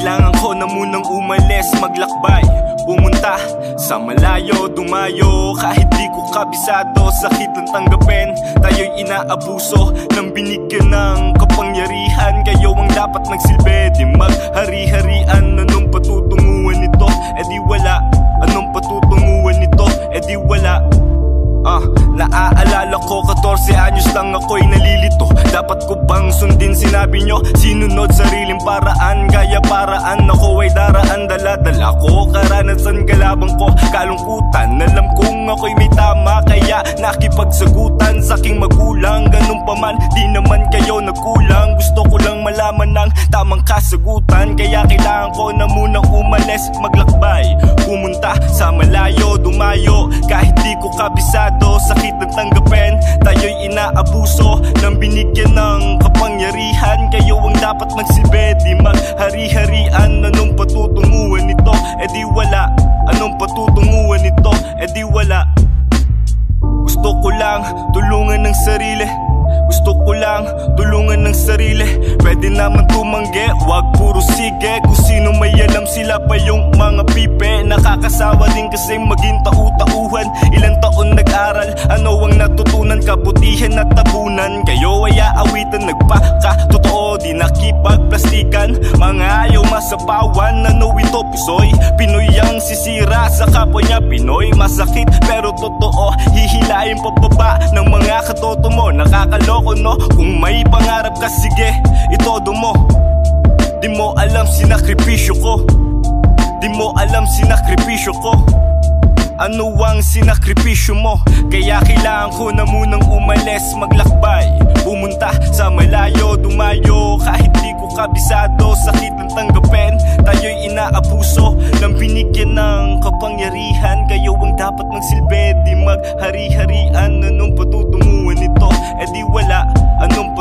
munang umalis maglakbay. Pumunta sa malayo, dumayo. Kahit di ko kabisado, sakit ng tanggapin. Tayo'y inaabuso ng binigyan ng kapangyarihan. Kayo ang dapat magsilbi, anyos lang ako'y nalilito. Dapat ko bang sundin sinabi nyo? Sinunod sariling paraan Gaya paraan ako ay daraan. Dala-dala ko karanasan galabang ko. Kalungkutan Alam kong ako'y may tama Kaya nakipagsagutan sa aking magulang. Ganun pa man, di naman kayo nagkulang. Gusto ko lang malaman ng tamang kasagutan. Kaya kailangan ko na munang umalis Maglakbay, pumunta sa malayo Dumayo, kahit di ko kabisado Sakit ng tanggapin, tayo'y inaabuso Nang binigyan ng kapangyarihan. Kayo ang dapat magsilbi Di maghari-harian wala gusto ko lang tulungan ng sarili. Gusto ko lang tulungan ng sarili. Pwede naman tumanggi, wag puro sige. Kung sino may alam sila pa yung mga pipe. Nakakasawa din kasi maging tau-tauhan. Ilang taon nag-aral, ano ang natutunan? Kabutihan at tabunan. Kayo ay aawitan, nagpaka. Totoo, di nakipagplastikan. Mga ayaw masapawan, ano ito? Pisoy. Pinoy ang sisira sa kapwa niya. Pinoy Masakit totoo, hihilahin pababa Ng mga katoto mo, nakakaloko no? Kung may pangarap ka, sige, itodo mo. Di mo alam sinakripisyo ko. Di mo alam sinakripisyo ko. Ano ang sinakripisyo mo? Kaya kailangan ko na munang umalis Maglakbay, pumunta sa malayo Dumayo. Kahit di ko kabisado Sakit ng tanggapin, tayo'y inaabuso Nang binigyan ng kapangyarihan. Kayo النوم